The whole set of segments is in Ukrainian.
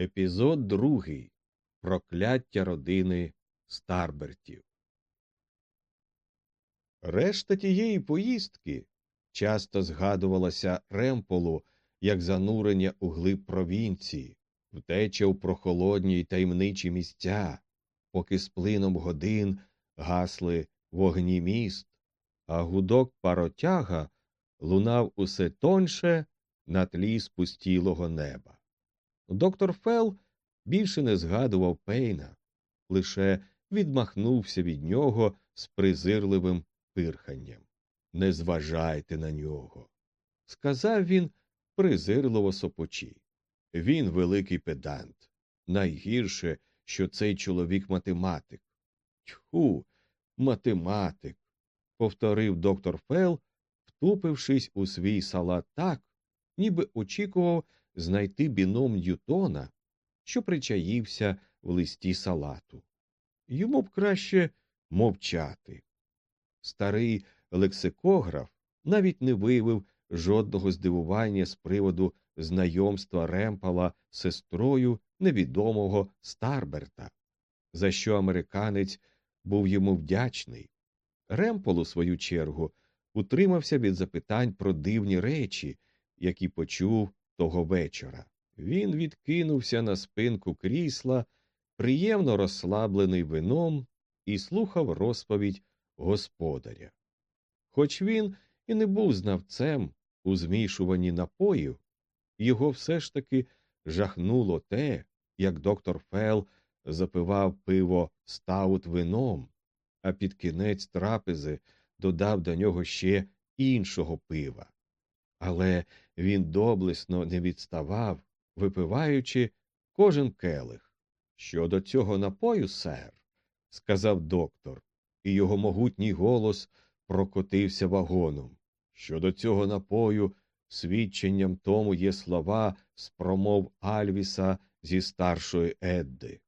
Епізод другий Прокляття родини Старбертів. Решта тієї поїздки часто згадувалася Ремполу як занурення у глиб провінції, втеча у прохолодні й таємничі місця, поки з плином годин гасли вогні міст, а гудок паротяга лунав усе тоньше на тлі спустілого неба. Доктор Фел більше не згадував Пейна, лише відмахнувся від нього з презирливим пирханням. Не зважайте на нього, сказав він презирливо сопочі. Він великий педант. Найгірше, що цей чоловік математик. Тьху, математик, повторив доктор Фел, втупившись у свій салат так, ніби очікував знайти біном Ньютона, що причаївся в листі салату. Йому б краще мовчати. Старий лексикограф навіть не виявив жодного здивування з приводу знайомства Ремпала з сестрою невідомого Старберта, за що американець був йому вдячний. Ремпол, у свою чергу, утримався від запитань про дивні речі, які почув того вечора. Він відкинувся на спинку крісла, приємно розслаблений вином, і слухав розповідь господаря. Хоч він і не був знавцем у змішуванні напоїв, його все ж таки жахнуло те, як доктор Фел запивав пиво стаут вином, а під кінець трапези додав до нього ще іншого пива. Але він доблесно не відставав, випиваючи кожен келих. Щодо цього напою, сер, сказав доктор, і його могутній голос прокотився вагоном. Щодо цього напою, свідченням тому є слова з промов Альвіса зі старшої Едди.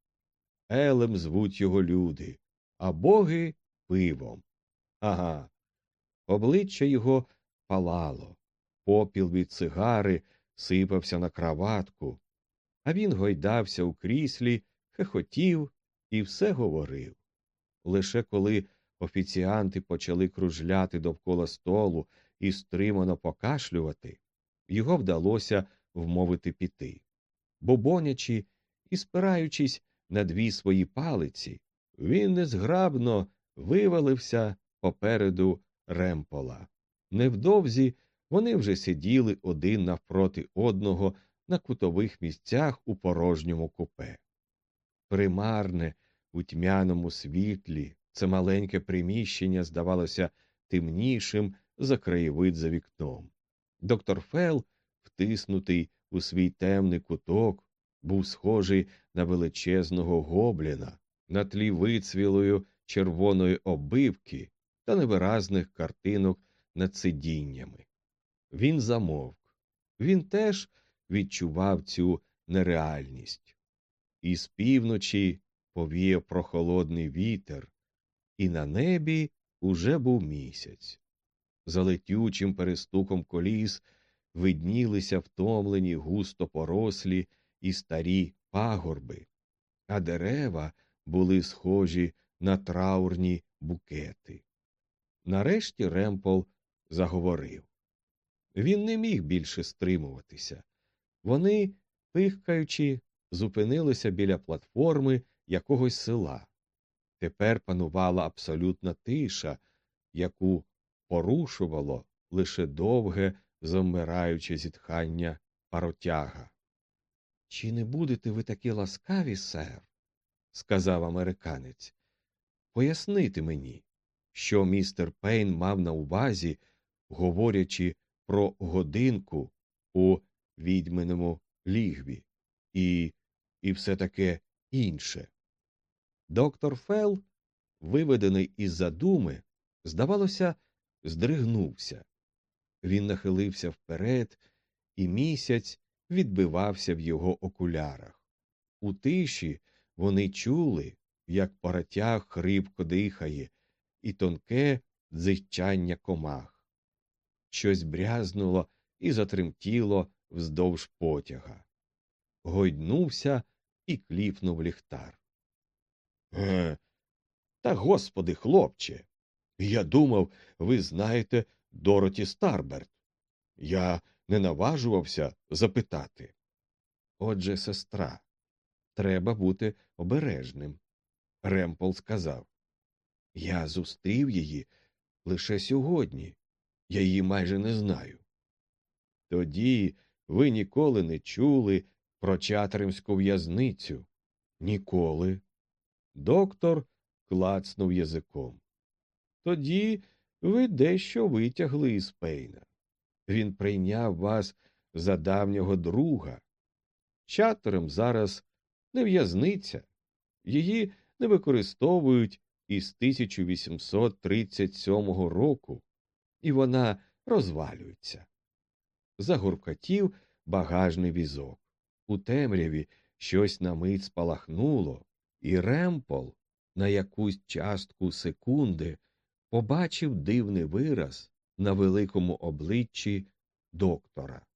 Елем звуть його люди, а боги пивом. Ага. Обличчя його палало, попіл від цигари сипався на краватку, а він гойдався у кріслі, хехотів і все говорив. Лише коли офіціанти почали кружляти довкола столу і стримано покашлювати, його вдалося вмовити піти. Бобонячи і спираючись на дві свої палиці, він незграбно вивалився попереду ремпола. Невдовзі вони вже сиділи один навпроти одного на кутових місцях у порожньому купе. Примарне у тьмяному світлі це маленьке приміщення здавалося темнішим за краєвид за вікном. Доктор Фел, втиснутий у свій темний куток, був схожий на величезного гобліна на тлі вицвілої червоної обивки та невиразних картинок над сидіннями. Він замовк. Він теж відчував цю нереальність. І з півночі повіяв прохолодний вітер, і на небі уже був місяць. За летючим перестуком коліс виднілися втомлені густо порослі і старі пагорби, а дерева були схожі на траурні букети. Нарешті Ремпол заговорив. Він не міг більше стримуватися. Вони, пихкаючи, зупинилися біля платформи якогось села. Тепер панувала абсолютна тиша, яку порушувало лише довге, замираюче зітхання паротяга. Чи не будете ви такі ласкаві, сер? сказав американець. Пояснити мені, що містер Пейн мав на увазі, говорячи про годинку у відьминому лігві, і і все таке інше. Доктор Фел, виведений із задуми, здавалося, здригнувся. Він нахилився вперед, і місяць відбивався в його окулярах. У тиші вони чули, як паратяг хрипко дихає, і тонке дзичання комах. Щось брязнуло і затремтіло вздовж потяга. гойднувся і кліпнув ліхтар. Е, та господи, хлопче, я думав, ви знаєте Дороті Старберт. Я не наважувався запитати. Отже, сестра, треба бути обережним. Ремпол сказав. Я зустрів її лише сьогодні. Я її майже не знаю. Тоді ви ніколи не чули про чатримську в'язницю. Ніколи. Доктор клацнув язиком. Тоді ви дещо витягли із пейна. Він прийняв вас за давнього друга. Чатером зараз не в'язниця, її не використовують із 1837 року, і вона розвалюється. Загуркотів багажний візок. У темряві щось на мить спалахнуло, і Ремпол на якусь частку секунди побачив дивний вираз на великому обличчі доктора.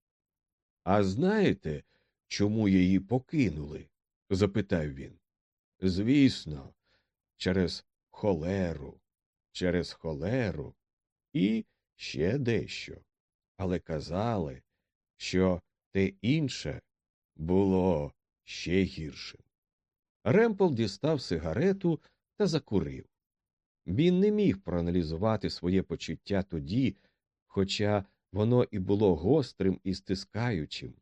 А знаєте, чому її покинули? запитав він. Звісно, через холеру, через холеру і ще дещо. Але казали, що те інше було ще гіршим. Ремпл дістав сигарету та закурив. Він не міг проаналізувати своє почуття тоді, хоча воно і було гострим і стискаючим.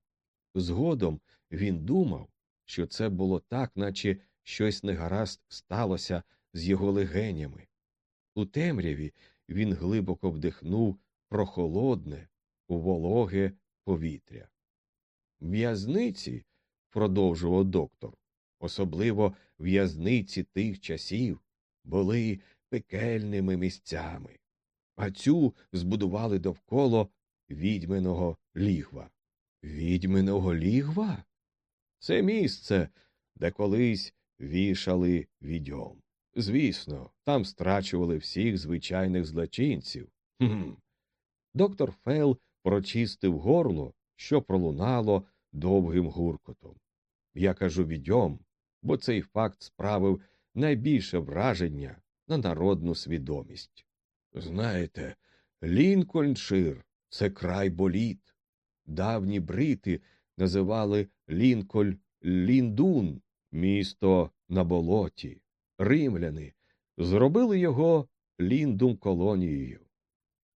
Згодом він думав, що це було так, наче щось негаразд сталося з його легенями. У темряві він глибоко вдихнув прохолодне, вологе повітря. В'язниці, продовжував доктор, особливо в'язниці тих часів, були пекельними місцями, а цю збудували довкола відьминого лігва. Відьминого лігва? Це місце, де колись вішали відьом. Звісно, там страчували всіх звичайних злочинців. Хм. Доктор Фейл прочистив горло, що пролунало довгим гуркотом. Я кажу відьом, бо цей факт справив найбільше враження на народну свідомість. Знаєте, Лінкольншир це край боліт. Давні брити називали Лінколь Ліндун, місто на болоті. Римляни зробили його ліндум колонією.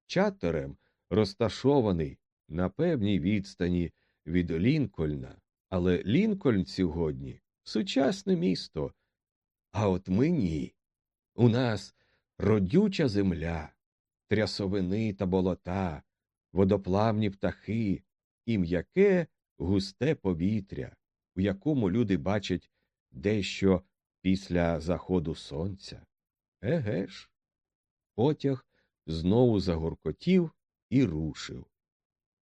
Чатерем розташований на певній відстані від Лінкольна, але Лінкольн сьогодні сучасне місто. А от ми ні. У нас родюча земля, трясовини та болота, водоплавні птахи і м'яке густе повітря, у якому люди бачать дещо після заходу сонця. Еге ж. Потяг знову загоркотів і рушив.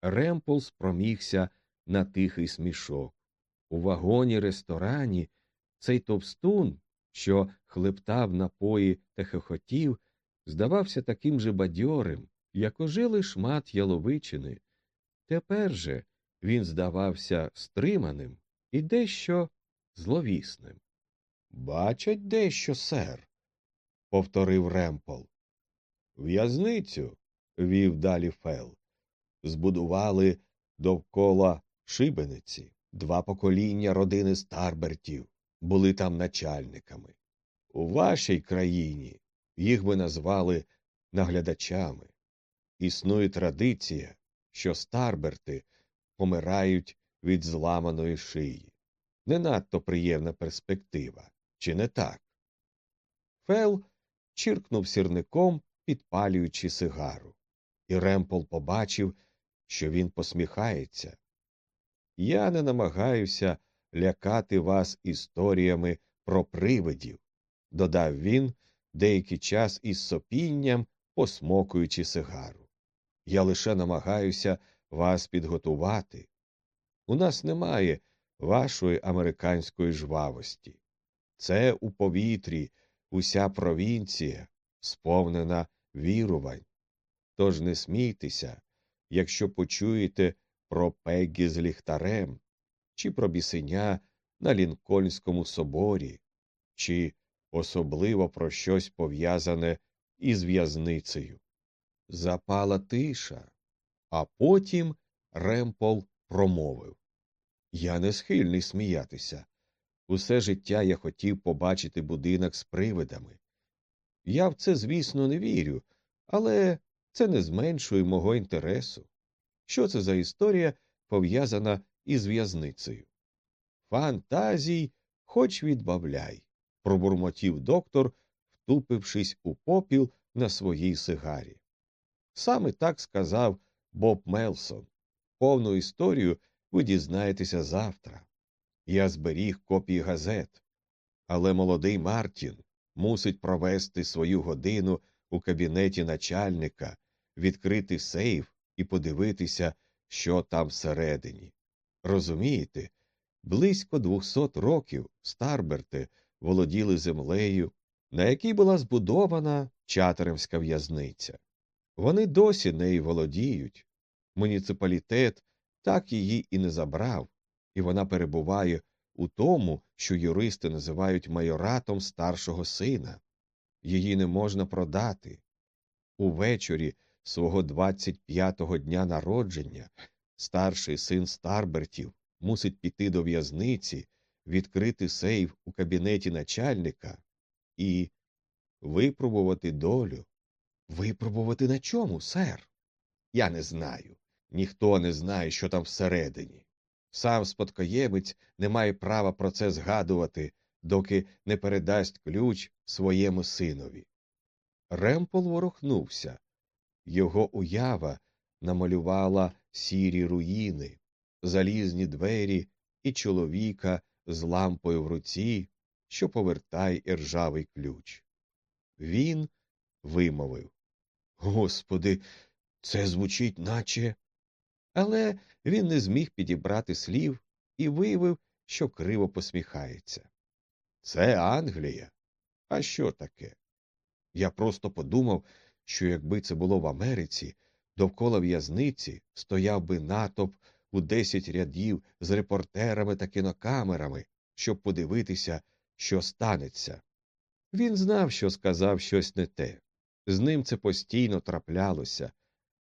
Ремпл спромігся на тихий смішок. У вагоні ресторані цей товстун, що хлептав напої та хохотів, здавався таким же бадьорим, як ожилий шмат яловичини. Тепер же він здавався стриманим і дещо зловісним. Бачать дещо, сер, повторив Ремпл. В'язницю, вів далі Фел, збудували довкола шибениці. Два покоління родини Старбертів були там начальниками. У вашій країні їх би назвали наглядачами. Існує традиція, що старберти помирають від зламаної шиї. Не надто приємна перспектива, чи не так? Фел чиркнув сірником, підпалюючи сигару, і Ремпл побачив, що він посміхається. Я не намагаюся лякати вас історіями про привидів, додав він деякий час із сопінням, посмокуючи сигару. Я лише намагаюся вас підготувати. У нас немає вашої американської жвавості. Це у повітрі уся провінція, сповнена вірувань. Тож не смійтеся, якщо почуєте про Пеггі з ліхтарем, чи про бісеня на Лінкольнському соборі, чи особливо про щось пов'язане із в'язницею. Запала тиша, а потім Ремпол промовив Я не схильний сміятися. Усе життя я хотів побачити будинок з привидами. Я в це, звісно, не вірю, але це не зменшує мого інтересу. Що це за історія пов'язана із в'язницею? Фантазій, хоч відбавляй, пробурмотів доктор, втупившись у попіл на своїй сигарі. Саме так сказав Боб Мелсон. Повну історію ви дізнаєтеся завтра. Я зберіг копії газет, але молодий Мартін мусить провести свою годину у кабінеті начальника, відкрити сейф і подивитися, що там всередині. Розумієте, близько двохсот років Старберти володіли землею, на якій була збудована чатеремська в'язниця. Вони досі нею володіють. Муніципалітет так її і не забрав, і вона перебуває у тому, що юристи називають майоратом старшого сина. Її не можна продати. Увечері свого 25-го дня народження старший син Старбертів мусить піти до в'язниці, відкрити сейф у кабінеті начальника і випробувати долю. Випробувати на чому, сер? Я не знаю. Ніхто не знає, що там всередині. Сам спадкоємець не має права про це згадувати, доки не передасть ключ своєму синові. Ремпол ворухнувся. Його уява намалювала сірі руїни, залізні двері і чоловіка з лампою в руці, що повертає іржавий ключ. Він вимовив Господи, це звучить, наче. Але він не зміг підібрати слів і виявив, що криво посміхається. Це Англія. А що таке? Я просто подумав, що якби це було в Америці, довкола в'язниці стояв би натовп у десять рядів з репортерами та кінокамерами, щоб подивитися, що станеться. Він знав, що сказав щось не те. З ним це постійно траплялося.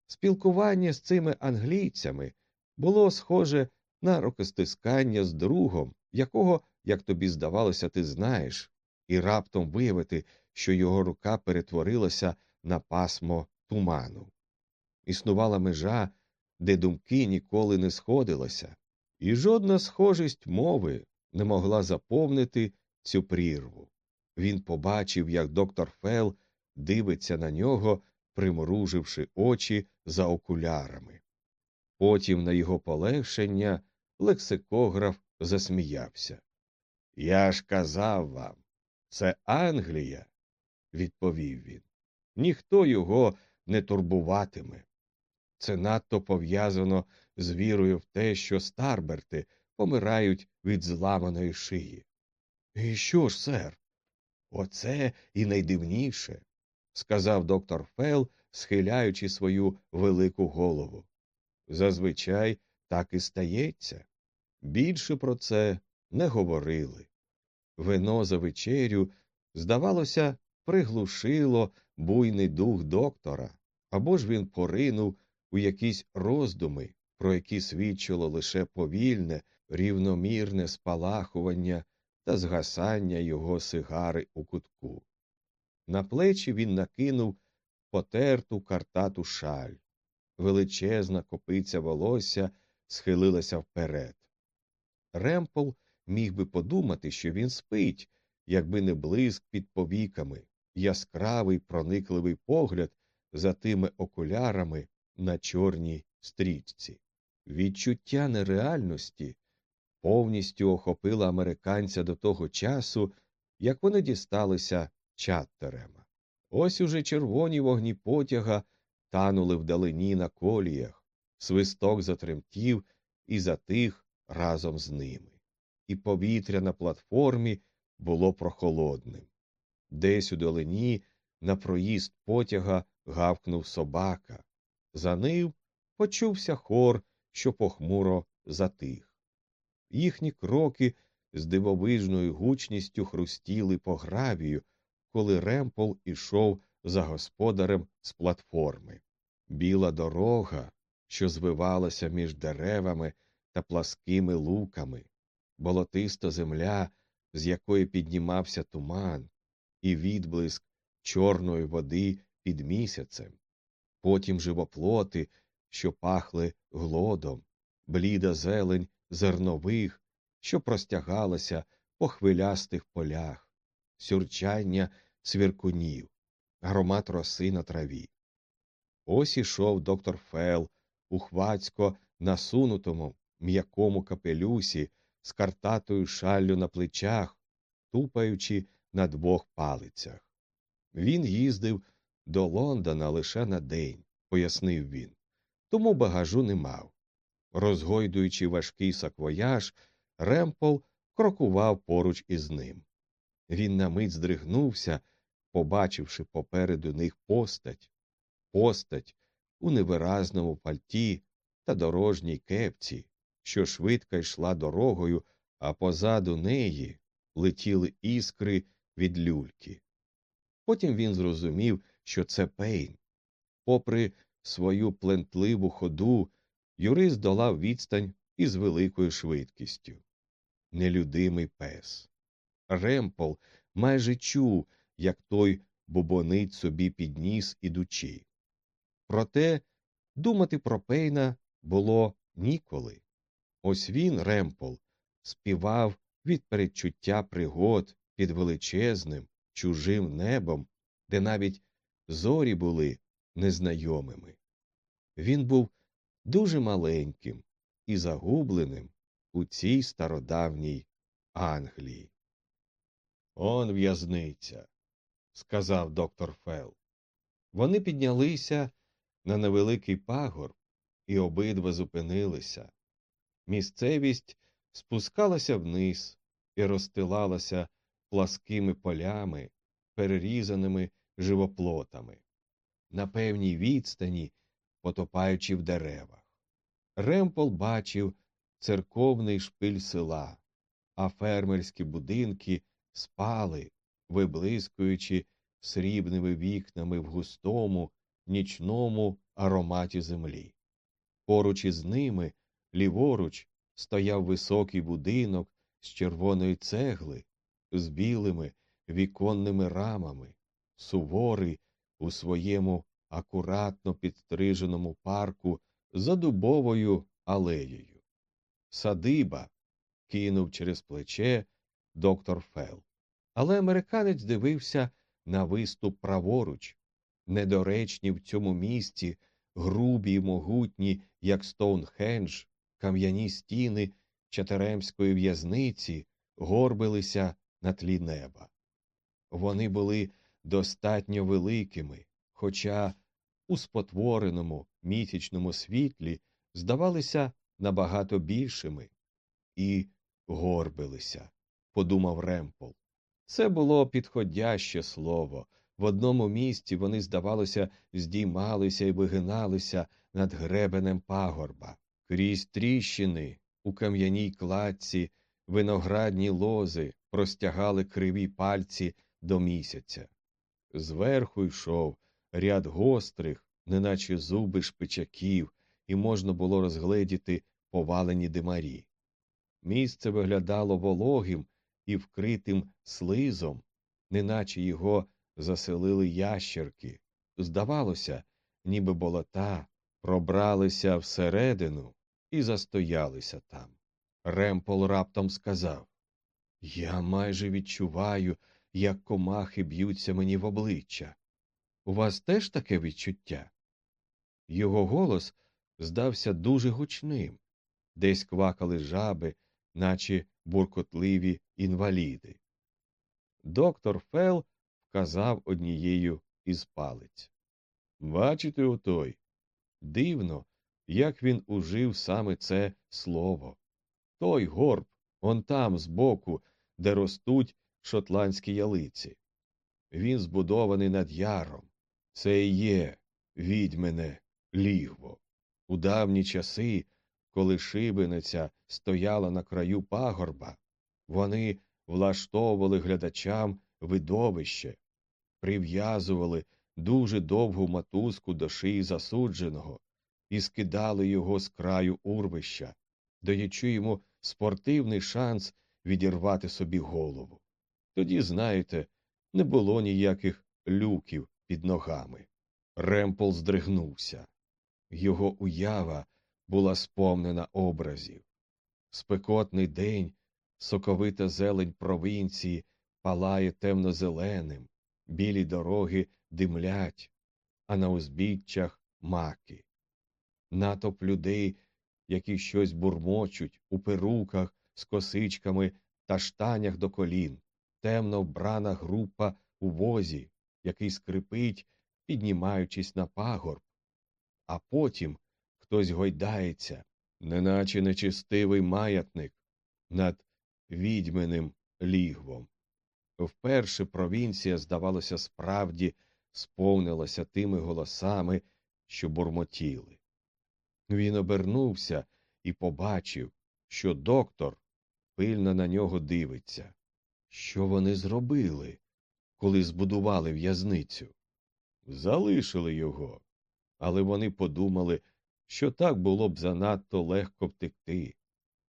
Спілкування з цими англійцями було схоже на рукостискання з другом, якого, як тобі здавалося, ти знаєш, і раптом виявити, що його рука перетворилася на пасмо туману. Існувала межа, де думки ніколи не сходилися, і жодна схожість мови не могла заповнити цю прірву. Він побачив, як доктор Фел дивиться на нього, примруживши очі за окулярами. Потім на його полегшення лексикограф засміявся. Я ж казав вам, це Англія, відповів він. Ніхто його не турбуватиме. Це надто пов'язано з вірою в те, що старберти помирають від зламаної шиї. І що ж, сер? Оце і найдивніше, сказав доктор Фел, схиляючи свою велику голову. Зазвичай так і стається. Більше про це не говорили. Вино за вечерю, здавалося, приглушило буйний дух доктора, або ж він поринув у якісь роздуми, про які свідчило лише повільне, рівномірне спалахування та згасання його сигари у кутку. На плечі він накинув потерту картату шаль. Величезна копиця волосся схилилася вперед. Ремпл міг би подумати, що він спить, якби не блиск під повіками, яскравий проникливий погляд за тими окулярами на чорній стрічці. Відчуття нереальності повністю охопило американця до того часу, як вони дісталися Чаттерема. Ось уже червоні вогні потяга танули вдалині на коліях, свисток затремтів і затих разом з ними, і повітря на платформі було прохолодним. Десь у долині на проїзд потяга гавкнув собака. За ним почувся хор, що похмуро затих. Їхні кроки з дивовижною гучністю хрустіли по гравію, коли Ремпол ішов за господарем з платформи. Біла дорога, що звивалася між деревами та пласкими луками, болотиста земля, з якої піднімався туман, і відблиск чорної води під місяцем, потім живоплоти, що пахли глодом, бліда зелень зернових, що простягалася по хвилястих полях, сюрчання цвіркунів, громад роси на траві. Ось ішов доктор Фел у хвацько насунутому м'якому капелюсі з картатою шаллю на плечах, тупаючи на двох палицях. Він їздив до Лондона лише на день, пояснив він, тому багажу не мав. Розгойдуючи важкий саквояж, Ремпл крокував поруч із ним. Він на мить здригнувся, побачивши попереду них постать, постать у невиразному пальті та дорожній кепці, що швидко йшла дорогою, а позаду неї летіли іскри від люльки. Потім він зрозумів, що це пейн. Попри свою плентливу ходу, юрист долав відстань із великою швидкістю. Нелюдимий пес. Ремпол майже чув, як той бубонить собі підніс ідучи. Проте думати про пейна було ніколи. Ось він, Ремпол, співав від передчуття пригод під величезним, чужим небом, де навіть зорі були незнайомими. Він був дуже маленьким і загубленим у цій стародавній Англії. Он в'язниця, сказав доктор Фел. Вони піднялися на невеликий пагорб і обидва зупинилися. Місцевість спускалася вниз і розстилалася пласкими полями, перерізаними живоплотами, на певній відстані, потопаючи в деревах. Ремпол бачив церковний шпиль села, а фермерські будинки спали, виблискуючи срібними вікнами в густому, нічному ароматі землі. Поруч із ними, ліворуч, стояв високий будинок з червоної цегли, з білими віконними рамами, суворий у своєму акуратно підстриженому парку за дубовою алеєю. Садиба кинув через плече доктор Фел. Але американець дивився на виступ праворуч, недоречні в цьому місці, грубі й могутні, як Стоунхендж, кам'яні стіни Чатеремської в'язниці горбилися на тлі неба. Вони були достатньо великими, хоча у спотвореному місячному світлі здавалися набагато більшими і горбилися, подумав Ремпол. Це було підходяще слово. В одному місці вони, здавалося, здіймалися і вигиналися над гребенем пагорба, крізь тріщини у кам'яній кладці, виноградні лози простягали криві пальці до місяця. Зверху йшов ряд гострих, неначе зуби шпичаків, і можна було розгледіти повалені димарі. Місце виглядало вологим і вкритим слизом, неначе його заселили ящерки. Здавалося, ніби болота пробралися всередину і застоялися там. Ремпол раптом сказав Я майже відчуваю, як комахи б'ються мені в обличчя. У вас теж таке відчуття? Його голос здався дуже гучним, десь квакали жаби, наче буркотливі інваліди. Доктор Фел вказав однією із палець. Бачите отой? Дивно, як він ужив саме це слово. Той горб, он там, збоку, де ростуть шотландські ялиці. Він збудований над яром. Це і є, відьмене, лігво. У давні часи коли шибениця стояла на краю пагорба, вони влаштовували глядачам видовище, прив'язували дуже довгу мотузку до шиї засудженого і скидали його з краю урвища, даючи йому спортивний шанс відірвати собі голову. Тоді, знаєте, не було ніяких люків під ногами. Ремпл здригнувся. Його уява була сповнена образів. Спекотний день, соковита зелень провінції палає темно-зеленим, білі дороги димлять, а на узбіччях маки. Натовп людей, які щось бурмочуть у перуках з косичками та штанях до колін, темно вбрана група у возі, який скрипить, піднімаючись на пагорб, а потім хтось гойдається, неначе нечистивий маятник над відьминим лігвом. Вперше провінція, здавалося, справді сповнилася тими голосами, що бурмотіли. Він обернувся і побачив, що доктор пильно на нього дивиться. Що вони зробили, коли збудували в'язницю? Залишили його, але вони подумали, що так було б занадто легко втекти.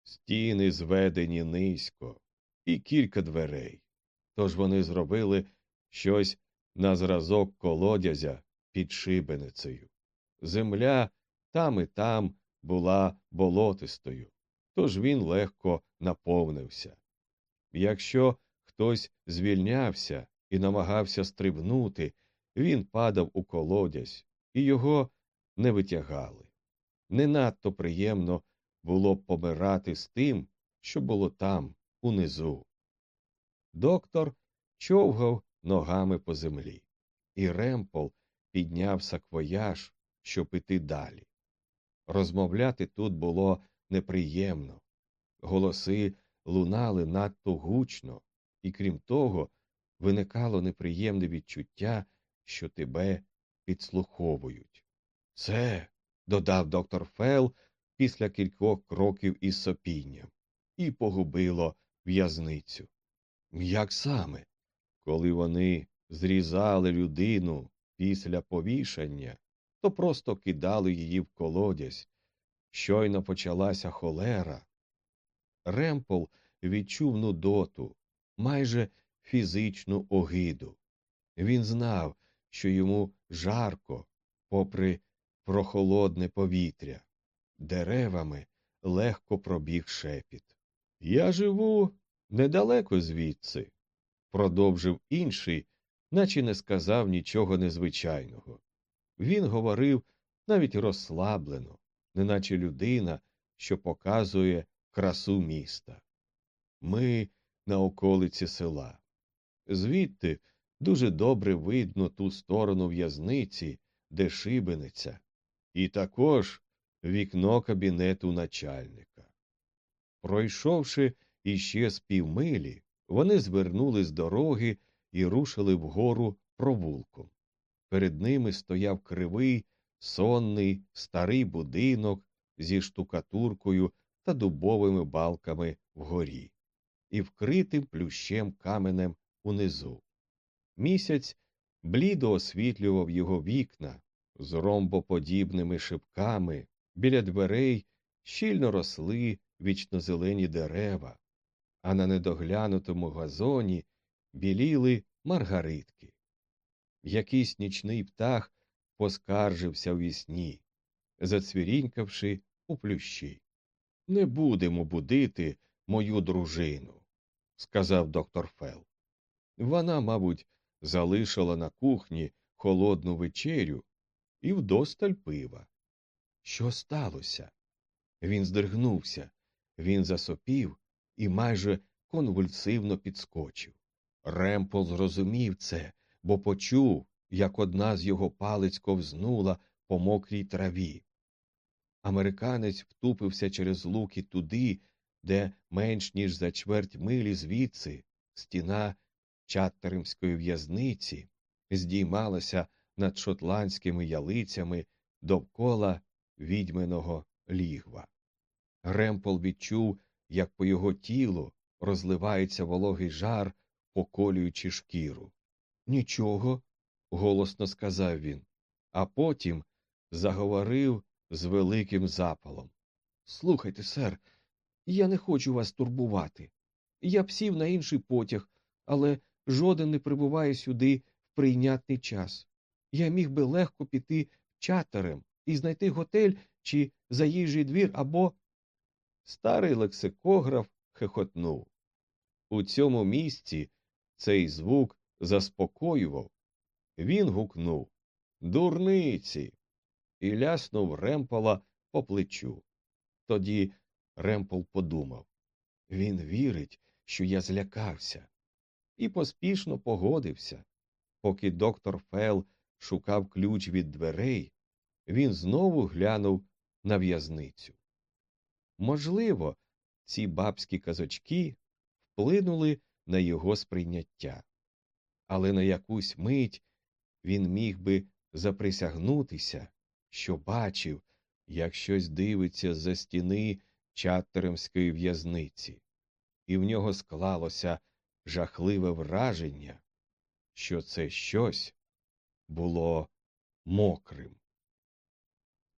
Стіни зведені низько, і кілька дверей. Тож вони зробили щось на зразок колодязя під шибеницею. Земля там і там була болотистою, тож він легко наповнився. Якщо хтось звільнявся і намагався стрибнути, він падав у колодязь, і його не витягали. Не надто приємно було б помирати з тим, що було там, унизу. Доктор човгав ногами по землі, і Ремпл підняв саквояж, щоб іти далі. Розмовляти тут було неприємно. Голоси лунали надто гучно, і крім того, виникало неприємне відчуття, що тебе підслуховують. Це, додав доктор Фел після кількох кроків із сопінням, і погубило в'язницю. Як саме? Коли вони зрізали людину після повішання, то просто кидали її в колодязь. Щойно почалася холера. Ремпл відчув нудоту, майже фізичну огиду. Він знав, що йому жарко, попри прохолодне повітря. Деревами легко пробіг шепіт. Я живу недалеко звідси, продовжив інший, наче не сказав нічого незвичайного. Він говорив навіть розслаблено, неначе людина, що показує красу міста. Ми на околиці села. Звідти дуже добре видно ту сторону в'язниці, де шибениця, і також вікно кабінету начальника. Пройшовши іще з півмилі, вони звернули з дороги і рушили вгору провулком. Перед ними стояв кривий, сонний, старий будинок зі штукатуркою та дубовими балками вгорі, і вкритим плющем каменем унизу. Місяць блідо освітлював його вікна з ромбоподібними шипками, біля дверей щільно росли вічнозелені дерева, а на недоглянутому газоні біліли маргаритки. Якийсь нічний птах поскаржився в вісні, зацвірінькавши у плющі. Не будемо будити мою дружину, сказав доктор Фел. Вона, мабуть, залишила на кухні холодну вечерю і вдосталь пива. Що сталося? Він здригнувся, він засопів і майже конвульсивно підскочив. Ремпл зрозумів це, бо почув, як одна з його палець ковзнула по мокрій траві. Американець втупився через луки туди, де менш ніж за чверть милі звідси стіна чаттеримської в'язниці здіймалася над шотландськими ялицями довкола відьминого лігва. Ремпол відчув, як по його тілу розливається вологий жар, поколюючи шкіру. Нічого, голосно сказав він, а потім заговорив з великим запалом. Слухайте, сер, я не хочу вас турбувати. Я б сів на інший потяг, але жоден не прибуває сюди в прийнятний час. Я міг би легко піти чатерем і знайти готель чи заїжджий двір або. Старий лексикограф хихотнув. У цьому місці цей звук заспокоював. Він гукнув Дурниці. і ляснув ремпола по плечу. Тоді Ремпол подумав він вірить, що я злякався, і поспішно погодився. Поки доктор Фел шукав ключ від дверей, він знову глянув на в'язницю. Можливо, ці бабські казочки вплинули на його сприйняття, але на якусь мить він міг би заприсягнутися, що бачив, як щось дивиться за стіни чаттеремської в'язниці, і в нього склалося жахливе враження, що це щось було мокрим.